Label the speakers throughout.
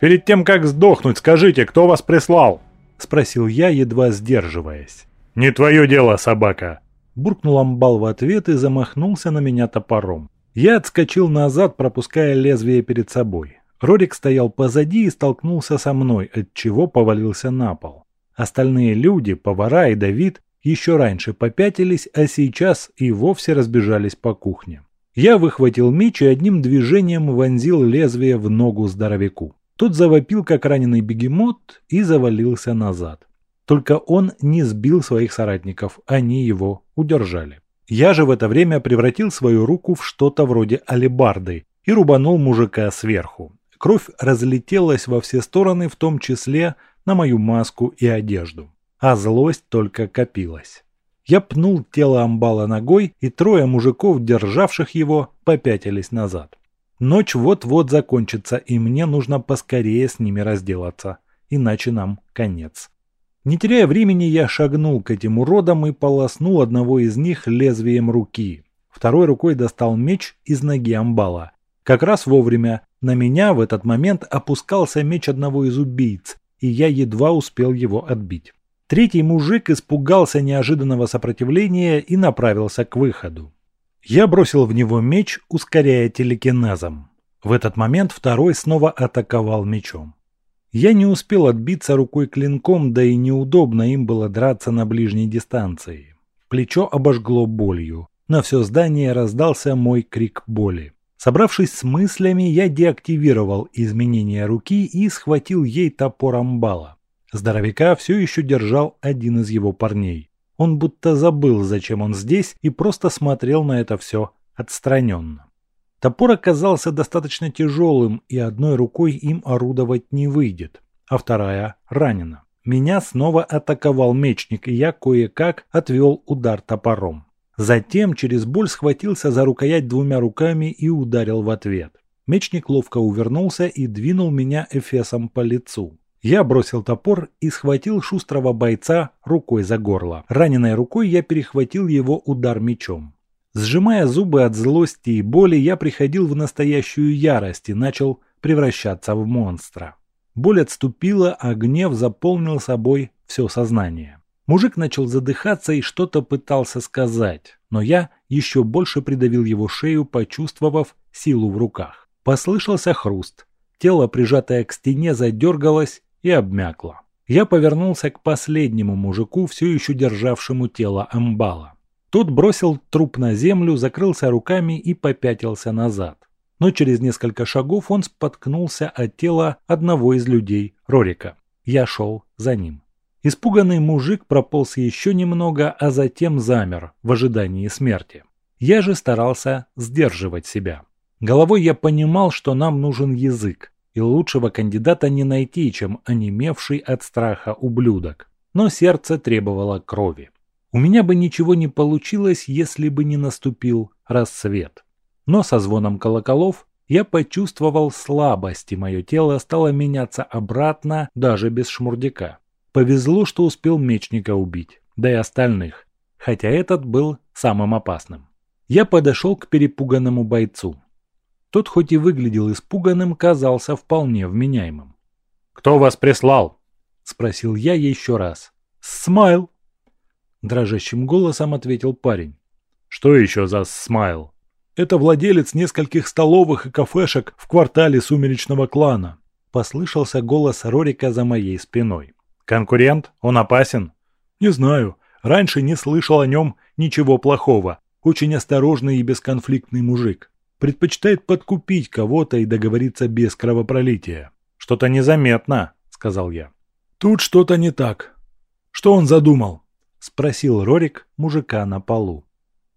Speaker 1: «Перед тем, как сдохнуть, скажите, кто вас прислал?» – спросил я, едва сдерживаясь. «Не твое дело, собака!» Буркнул амбал в ответ и замахнулся на меня топором. Я отскочил назад, пропуская лезвие перед собой. Рорик стоял позади и столкнулся со мной, от чего повалился на пол. Остальные люди, повара и Давид, еще раньше попятились, а сейчас и вовсе разбежались по кухне. Я выхватил меч и одним движением вонзил лезвие в ногу здоровяку. Тот завопил, как раненый бегемот, и завалился назад. Только он не сбил своих соратников, они его удержали. Я же в это время превратил свою руку в что-то вроде алебарды и рубанул мужика сверху. Кровь разлетелась во все стороны, в том числе на мою маску и одежду. А злость только копилась. Я пнул тело амбала ногой, и трое мужиков, державших его, попятились назад. Ночь вот-вот закончится, и мне нужно поскорее с ними разделаться, иначе нам конец. Не теряя времени, я шагнул к этим уродам и полоснул одного из них лезвием руки. Второй рукой достал меч из ноги амбала. Как раз вовремя на меня в этот момент опускался меч одного из убийц, и я едва успел его отбить. Третий мужик испугался неожиданного сопротивления и направился к выходу. Я бросил в него меч, ускоряя телекинезом. В этот момент второй снова атаковал мечом. Я не успел отбиться рукой клинком, да и неудобно им было драться на ближней дистанции. Плечо обожгло болью. На все здание раздался мой крик боли. Собравшись с мыслями, я деактивировал изменение руки и схватил ей топор амбала. Здоровяка все еще держал один из его парней. Он будто забыл, зачем он здесь, и просто смотрел на это все отстраненно. Топор оказался достаточно тяжелым, и одной рукой им орудовать не выйдет, а вторая ранена. Меня снова атаковал мечник, и я кое-как отвел удар топором. Затем через боль схватился за рукоять двумя руками и ударил в ответ. Мечник ловко увернулся и двинул меня эфесом по лицу. Я бросил топор и схватил шустрого бойца рукой за горло. Раненой рукой я перехватил его удар мечом. Сжимая зубы от злости и боли, я приходил в настоящую ярость и начал превращаться в монстра. Боль отступила, а гнев заполнил собой все сознание. Мужик начал задыхаться и что-то пытался сказать, но я еще больше придавил его шею, почувствовав силу в руках. Послышался хруст. Тело, прижатое к стене, задергалось, и обмякла. Я повернулся к последнему мужику, все еще державшему тело амбала. Тот бросил труп на землю, закрылся руками и попятился назад. Но через несколько шагов он споткнулся от тела одного из людей, Рорика. Я шел за ним. Испуганный мужик прополз еще немного, а затем замер в ожидании смерти. Я же старался сдерживать себя. Головой я понимал, что нам нужен язык, и лучшего кандидата не найти, чем онемевший от страха ублюдок. Но сердце требовало крови. У меня бы ничего не получилось, если бы не наступил рассвет. Но со звоном колоколов я почувствовал слабость, и мое тело стало меняться обратно даже без шмурдяка. Повезло, что успел мечника убить, да и остальных, хотя этот был самым опасным. Я подошел к перепуганному бойцу. Тот хоть и выглядел испуганным, казался вполне вменяемым.
Speaker 2: «Кто вас прислал?»
Speaker 1: – спросил я еще раз. «Смайл!» – дрожащим голосом ответил парень.
Speaker 2: «Что еще за смайл?»
Speaker 1: «Это владелец нескольких столовых и кафешек в квартале сумеречного клана», – послышался голос Рорика за моей спиной.
Speaker 2: «Конкурент? Он опасен?»
Speaker 1: «Не знаю. Раньше не слышал о нем ничего плохого. Очень осторожный и бесконфликтный мужик предпочитает подкупить кого-то и договориться без кровопролития.
Speaker 2: «Что-то незаметно», — сказал я.
Speaker 1: «Тут что-то не так. Что он задумал?» — спросил Рорик мужика на полу.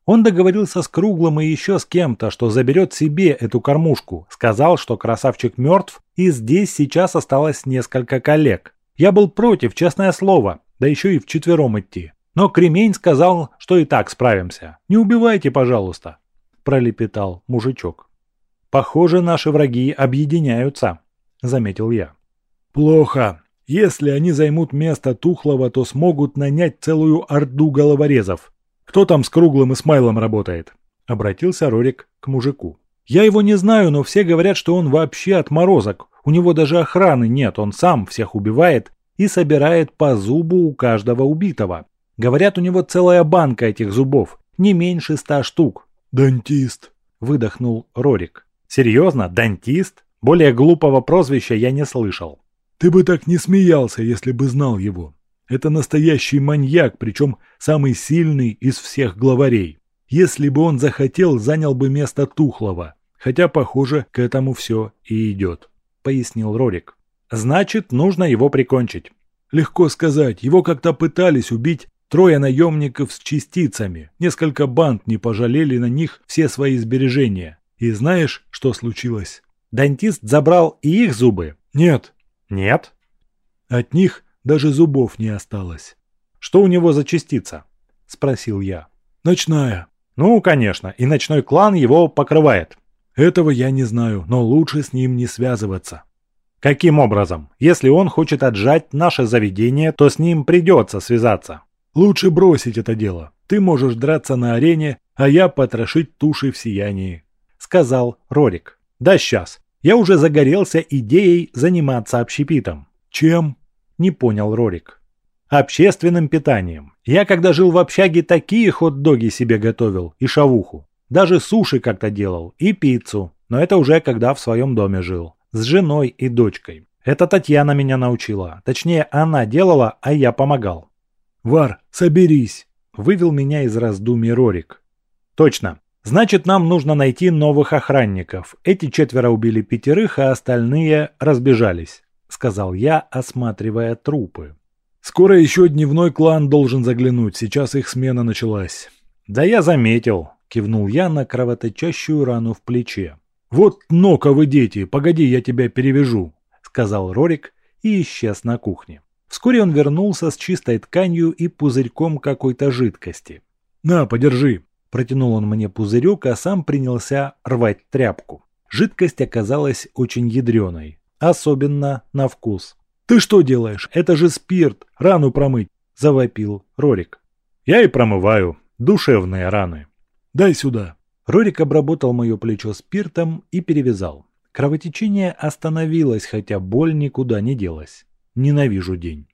Speaker 1: Он договорился с Круглым и еще с кем-то, что заберет себе эту кормушку. Сказал, что красавчик мертв, и здесь сейчас осталось несколько коллег. Я был против, честное слово, да еще и вчетвером идти. Но Кремень сказал, что и так справимся. Не убивайте, пожалуйста.
Speaker 2: – пролепетал мужичок. «Похоже, наши враги объединяются», – заметил я.
Speaker 1: «Плохо. Если они займут место Тухлого, то смогут нанять целую орду головорезов. Кто там с Круглым и Смайлом работает?» – обратился Рорик к мужику. «Я его не знаю, но все говорят, что он вообще отморозок. У него даже охраны нет, он сам всех убивает и собирает по зубу у каждого убитого. Говорят, у него целая банка этих зубов, не меньше ста штук.
Speaker 2: «Дантист», –
Speaker 1: выдохнул Рорик.
Speaker 2: «Серьезно? Дантист? Более глупого прозвища я не слышал».
Speaker 1: «Ты бы так не смеялся, если бы знал его. Это настоящий маньяк, причем самый сильный из всех главарей. Если бы он захотел, занял бы место Тухлого. Хотя, похоже, к этому все и идет», – пояснил Рорик.
Speaker 2: «Значит, нужно его прикончить».
Speaker 1: «Легко сказать. Его как-то пытались убить Трое наемников с частицами, несколько банд не пожалели на них все свои сбережения. И знаешь, что случилось?
Speaker 2: Дантист забрал и их зубы?
Speaker 1: Нет.
Speaker 2: Нет?
Speaker 1: От них даже зубов не осталось.
Speaker 2: Что у него за частица? Спросил я.
Speaker 1: Ночная.
Speaker 2: Ну, конечно, и ночной клан его покрывает.
Speaker 1: Этого я не знаю, но лучше с ним не связываться.
Speaker 2: Каким образом? Если он хочет отжать наше заведение, то с ним придется связаться.
Speaker 1: Лучше бросить это дело. Ты можешь драться на арене, а я потрошить туши в сиянии», — сказал Рорик.
Speaker 2: «Да сейчас. Я уже загорелся идеей заниматься общепитом».
Speaker 1: «Чем?»
Speaker 2: — не понял Рорик. «Общественным питанием. Я, когда жил в общаге, такие хот-доги себе готовил и шавуху. Даже суши как-то делал и пиццу. Но это уже когда в своем доме жил. С женой и дочкой. Это Татьяна меня научила. Точнее, она делала, а я помогал.
Speaker 1: «Вар, соберись!»
Speaker 2: – вывел меня из раздумий Рорик. «Точно. Значит, нам нужно найти новых охранников. Эти четверо убили пятерых, а остальные разбежались», – сказал я, осматривая трупы.
Speaker 1: «Скоро еще дневной клан должен заглянуть, сейчас их смена началась».
Speaker 2: «Да я заметил», – кивнул я на кровоточащую рану в плече.
Speaker 1: «Вот но-ка вы, дети, погоди, я тебя перевяжу», – сказал Рорик и исчез на кухне.
Speaker 2: Вскоре он вернулся с чистой тканью и пузырьком какой-то жидкости.
Speaker 1: «На, подержи!»
Speaker 2: Протянул он мне пузырек, а сам принялся рвать тряпку. Жидкость оказалась очень ядреной, особенно на вкус.
Speaker 1: «Ты что делаешь? Это же спирт! Рану промыть!» – завопил Рорик.
Speaker 2: «Я и промываю. Душевные раны».
Speaker 1: «Дай сюда».
Speaker 2: Рорик обработал мое плечо спиртом и перевязал. Кровотечение остановилось, хотя боль никуда не делась. Ненавижу день.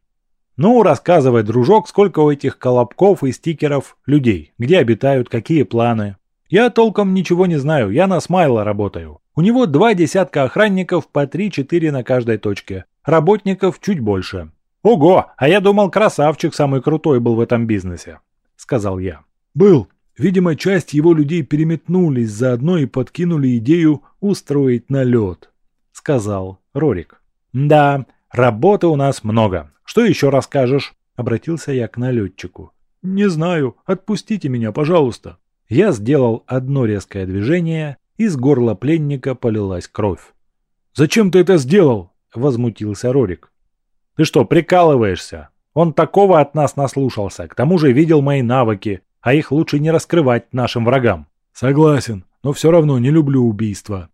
Speaker 2: Ну, рассказывай, дружок, сколько у этих колобков и стикеров людей, где обитают, какие планы. Я толком ничего не знаю, я на Смайла работаю. У него два десятка охранников по три-четыре на каждой точке. Работников чуть больше. Ого, а я думал, красавчик самый крутой был в этом бизнесе, сказал я.
Speaker 1: Был. Видимо, часть его людей переметнулись заодно и подкинули идею устроить налет, сказал Рорик.
Speaker 2: Да, Работы у нас много. Что еще расскажешь?» Обратился я к налетчику.
Speaker 1: «Не знаю. Отпустите меня, пожалуйста».
Speaker 2: Я сделал одно резкое движение, из горла пленника полилась кровь.
Speaker 1: «Зачем ты это сделал?»
Speaker 2: – возмутился Рорик. «Ты что, прикалываешься? Он такого от нас наслушался, к тому же видел мои навыки, а их лучше не раскрывать нашим врагам».
Speaker 1: «Согласен, но все равно не люблю убийства».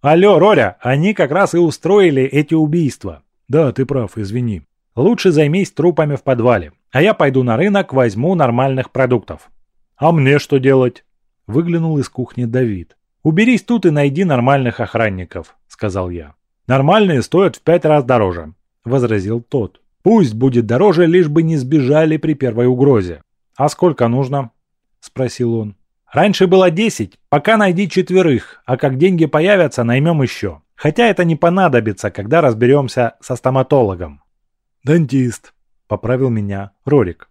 Speaker 2: «Алло, Роря, они как раз и устроили эти убийства.
Speaker 1: «Да, ты прав, извини».
Speaker 2: «Лучше займись трупами в подвале, а я пойду на рынок, возьму нормальных продуктов».
Speaker 1: «А мне что делать?»
Speaker 2: Выглянул из кухни Давид. «Уберись тут и найди нормальных охранников», — сказал я. «Нормальные стоят в пять раз дороже», — возразил тот. «Пусть будет дороже, лишь бы не сбежали при первой угрозе». «А сколько нужно?» — спросил он. «Раньше было десять, пока найди четверых, а как деньги появятся, наймем еще». Хотя это не понадобится, когда разберемся со стоматологом.
Speaker 1: «Дантист», —
Speaker 2: поправил меня Рорик.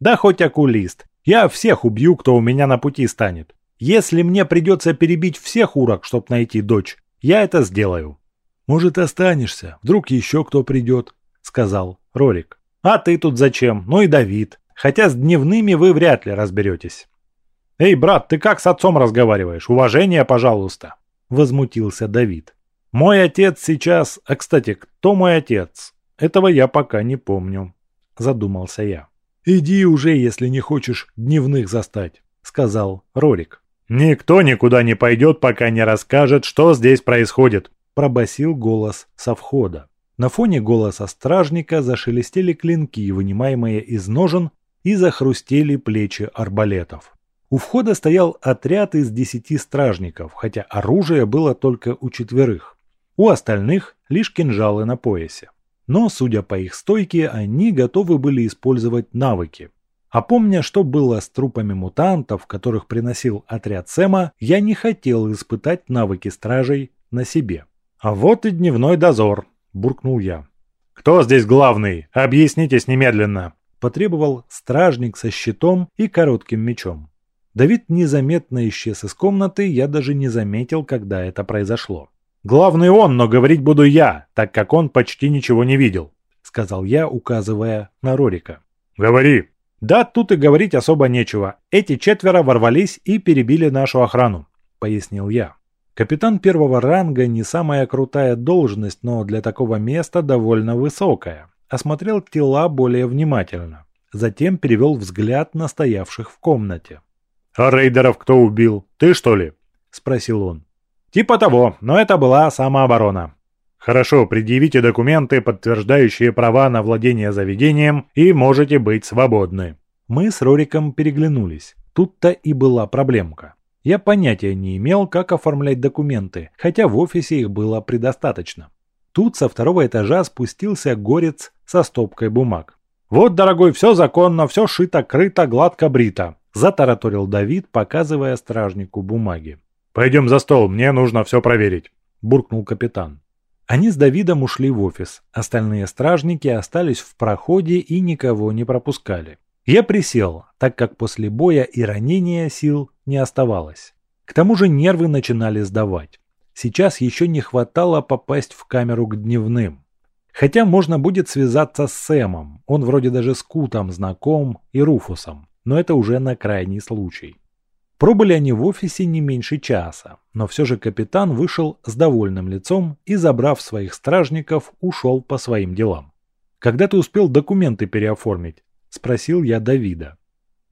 Speaker 2: «Да хоть окулист. Я всех убью, кто у меня на пути станет. Если мне придется перебить всех урок, чтобы найти дочь, я это сделаю».
Speaker 1: «Может, останешься? Вдруг еще кто придет?» — сказал Рорик.
Speaker 2: «А ты тут зачем? Ну и Давид. Хотя с дневными вы вряд ли разберетесь». «Эй, брат, ты как с отцом разговариваешь? Уважение, пожалуйста!» — возмутился Давид. Мой отец сейчас... А, кстати, кто мой отец? Этого я пока не помню. Задумался я.
Speaker 1: «Иди уже, если не хочешь дневных застать», — сказал Рорик. «Никто никуда не пойдет, пока не расскажет, что здесь происходит», – пробасил голос со входа. На фоне голоса стражника зашелестели клинки, вынимаемые из ножен, и захрустели плечи арбалетов. У входа стоял отряд из десяти стражников, хотя оружие было только у четверых. У остальных лишь кинжалы на поясе. Но, судя по их стойке, они готовы были использовать навыки. А помня, что было с трупами мутантов, которых приносил отряд Сэма, я не хотел испытать навыки стражей на себе. «А вот и дневной дозор», – буркнул я. «Кто здесь главный? Объяснитесь немедленно», – потребовал стражник со щитом и коротким мечом. Давид незаметно исчез из комнаты, я даже не заметил, когда это произошло. «Главный он, но говорить буду я, так как он почти ничего не видел», — сказал я, указывая на Рорика. «Говори». «Да, тут и говорить особо нечего. Эти четверо ворвались и перебили нашу охрану», — пояснил я. Капитан первого ранга не самая крутая должность, но для такого места довольно высокая. Осмотрел тела более внимательно. Затем перевел взгляд на стоявших в комнате. «А рейдеров кто убил? Ты что ли?» – спросил он. «Типа того, но это была самооборона». «Хорошо, предъявите документы, подтверждающие права на владение заведением, и можете быть свободны». Мы с Рориком переглянулись. Тут-то и была проблемка. Я понятия не имел, как оформлять документы, хотя в офисе их было предостаточно. Тут со второго этажа спустился горец со стопкой бумаг. «Вот, дорогой, все законно, все шито-крыто, гладко-брито. – затараторил Давид, показывая стражнику бумаги. «Пойдем за стол, мне нужно все проверить», – буркнул капитан. Они с Давидом ушли в офис, остальные стражники остались в проходе и никого не пропускали. Я присел, так как после боя и ранения сил не оставалось. К тому же нервы начинали сдавать. Сейчас еще не хватало попасть в камеру к дневным. Хотя можно будет связаться с Сэмом, он вроде даже с Кутом знаком и Руфусом но это уже на крайний случай. Пробыли они в офисе не меньше часа, но все же капитан вышел с довольным лицом и, забрав своих стражников, ушел по своим делам. «Когда ты успел документы переоформить?» – спросил я Давида.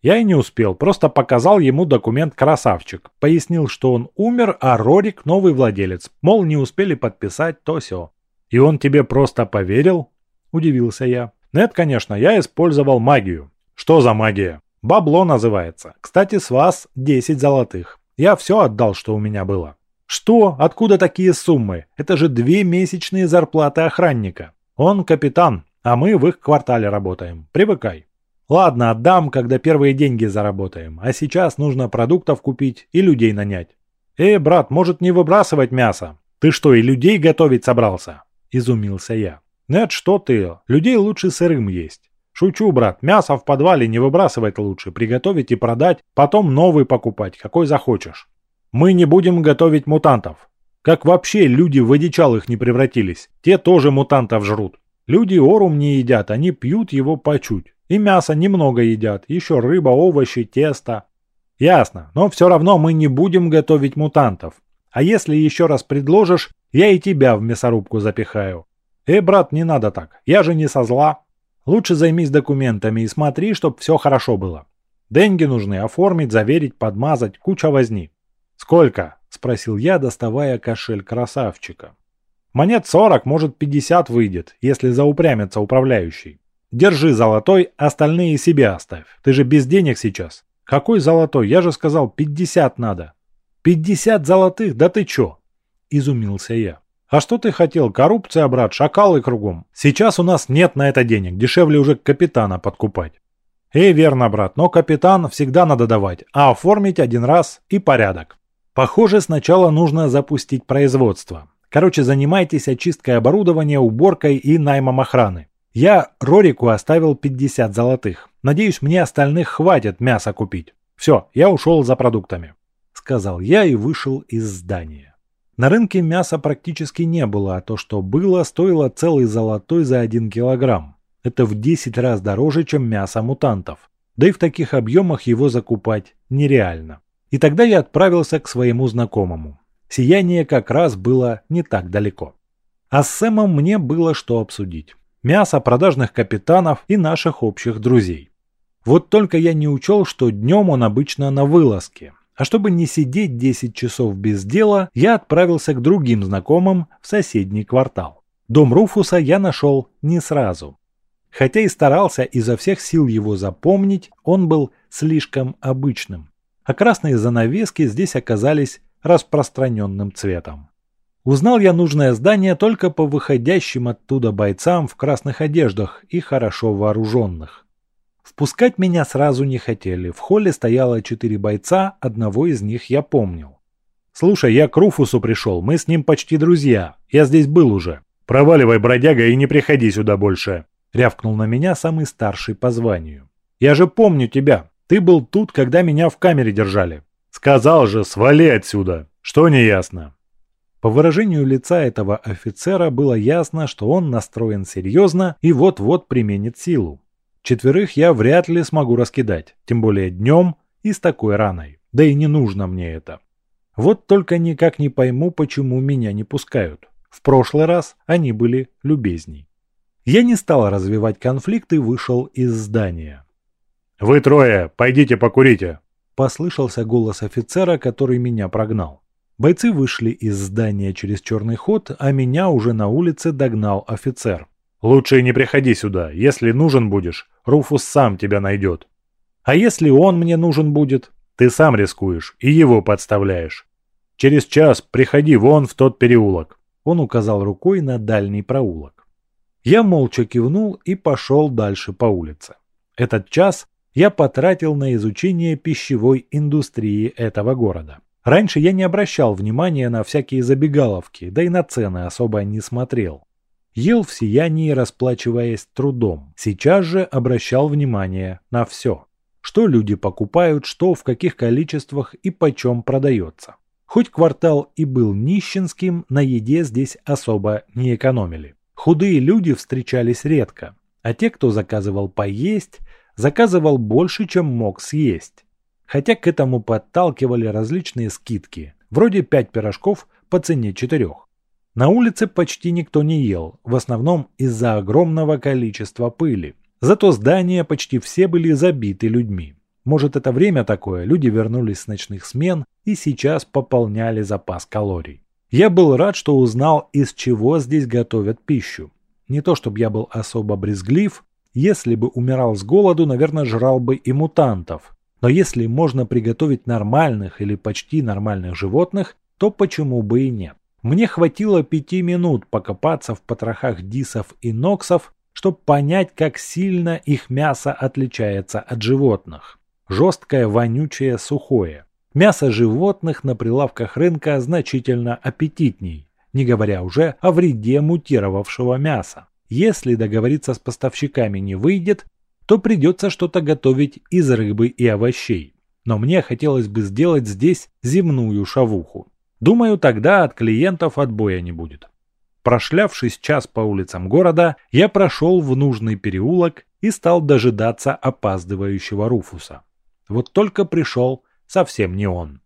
Speaker 1: Я и не успел, просто показал ему документ красавчик. Пояснил, что он умер, а Рорик новый владелец. Мол, не успели подписать то все. И он тебе просто поверил? Удивился я. Нет, конечно, я использовал магию. Что за магия? Бабло называется. Кстати, с вас 10 золотых. Я все отдал, что у меня было. Что? Откуда такие суммы? Это же две месячные зарплаты охранника. Он капитан, а мы в их квартале работаем. Привыкай. Ладно, отдам, когда первые деньги заработаем. А сейчас нужно продуктов купить и людей нанять. Эй, брат, может не выбрасывать мясо? Ты что, и людей готовить собрался? Изумился я. Нет, что ты, людей лучше сырым есть. Шучу, брат, мясо в подвале не выбрасывать лучше, приготовить и продать, потом новый покупать, какой захочешь. Мы не будем готовить мутантов. Как вообще люди в одичалых не превратились, те тоже мутантов жрут. Люди орум не едят, они пьют его по чуть. И мясо немного едят, еще рыба, овощи, тесто. Ясно, но все равно мы не будем готовить мутантов. А если еще раз предложишь, я и тебя в мясорубку запихаю. Э, брат, не надо так, я же не со зла. Лучше займись документами и смотри, чтоб все хорошо было. Деньги нужны оформить, заверить, подмазать, куча возни. Сколько? Спросил я, доставая кошель красавчика. Монет 40, может 50 выйдет, если заупрямится управляющий. Держи золотой, остальные себе оставь. Ты же без денег сейчас. Какой золотой? Я же сказал 50 надо. 50 золотых? Да ты чё? Изумился я. А что ты хотел? Коррупция, брат, шакалы кругом. Сейчас у нас нет на это денег, дешевле уже капитана подкупать. Эй, верно, брат, но капитан всегда надо давать, а оформить один раз и порядок. Похоже, сначала нужно запустить производство. Короче, занимайтесь очисткой оборудования, уборкой и наймом охраны. Я Рорику оставил 50 золотых. Надеюсь, мне остальных хватит мяса купить. Все, я ушел за продуктами. Сказал я и вышел из здания. На рынке мяса практически не было, а то, что было, стоило целый золотой за 1 килограмм. Это в 10 раз дороже, чем мясо мутантов. Да и в таких объемах его закупать нереально. И тогда я отправился к своему знакомому. Сияние как раз было не так далеко. А с Сэмом мне было что обсудить. Мясо продажных капитанов и наших общих друзей. Вот только я не учел, что днем он обычно на вылазке,
Speaker 2: А чтобы не сидеть 10 часов без дела, я отправился к другим знакомым в соседний квартал. Дом Руфуса я нашел не сразу. Хотя и старался изо всех сил его запомнить, он был слишком обычным. А красные занавески здесь оказались распространенным цветом. Узнал я нужное здание только по выходящим оттуда бойцам в красных одеждах и хорошо вооруженных. Впускать меня сразу не хотели. В холле стояло четыре бойца, одного из них я помнил. «Слушай, я к Руфусу пришел, мы с ним почти друзья. Я здесь был уже. Проваливай, бродяга, и не приходи сюда больше», — рявкнул на меня самый старший по званию. «Я же помню тебя. Ты был тут, когда меня в камере держали». «Сказал же, свали отсюда. Что неясно?» По выражению лица этого офицера было ясно, что он настроен серьезно и вот-вот применит силу. Четверых я вряд ли смогу раскидать, тем более днем и с такой раной. Да и не нужно мне это. Вот только никак не пойму, почему меня не пускают. В прошлый раз они были любезней. Я не стал развивать конфликт и вышел из здания. «Вы трое, пойдите покурите!» Послышался голос офицера, который меня прогнал. Бойцы вышли из здания через черный ход, а меня уже на улице догнал офицер. Лучше не приходи сюда. Если нужен будешь, Руфус сам тебя найдет. А если он мне нужен будет, ты сам рискуешь и его подставляешь. Через час приходи вон в тот переулок. Он указал рукой на дальний проулок. Я молча кивнул и пошел дальше по улице. Этот час я потратил на изучение пищевой индустрии этого города. Раньше я не обращал внимания на всякие забегаловки, да и на цены особо не смотрел. Ел в сиянии, расплачиваясь трудом. Сейчас же обращал внимание на все. Что люди покупают, что в каких количествах и почем продается. Хоть квартал и был нищенским, на еде здесь особо не экономили. Худые люди встречались редко, а те, кто заказывал поесть, заказывал больше, чем мог съесть. Хотя к этому подталкивали различные скидки, вроде 5 пирожков по цене 4. На улице почти никто не ел, в основном из-за огромного количества пыли. Зато здания почти все были забиты людьми. Может это время такое, люди вернулись с ночных смен и сейчас пополняли запас калорий. Я был рад, что узнал, из чего здесь готовят пищу. Не то чтобы я был особо брезглив, если бы умирал с голоду, наверное, жрал бы и мутантов. Но если можно приготовить нормальных или почти нормальных животных, то почему бы и нет? Мне хватило пяти минут покопаться в потрохах дисов и ноксов, чтобы понять, как сильно их мясо отличается от животных. Жесткое, вонючее, сухое. Мясо животных на прилавках рынка значительно аппетитней, не говоря уже о вреде мутировавшего мяса. Если договориться с поставщиками не выйдет, то придется что-то готовить из рыбы и овощей. Но мне хотелось бы сделать здесь земную шавуху. Думаю, тогда от клиентов отбоя не будет. Прошлявшись час по улицам города, я прошел в нужный переулок и стал дожидаться опаздывающего Руфуса. Вот только пришел совсем не он.